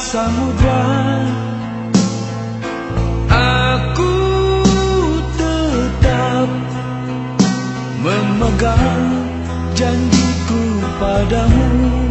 samudra Aku tetap memegang janjiku padamu.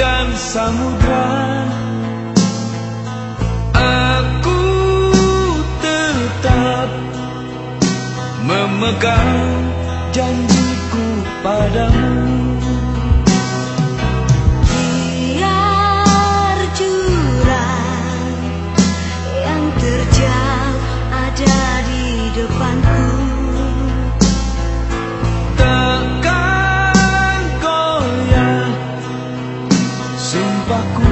Dan samudra. Aku tetap memegang janjiku padamu aku